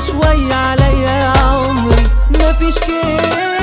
شوي عليا عمري. مفيش كيف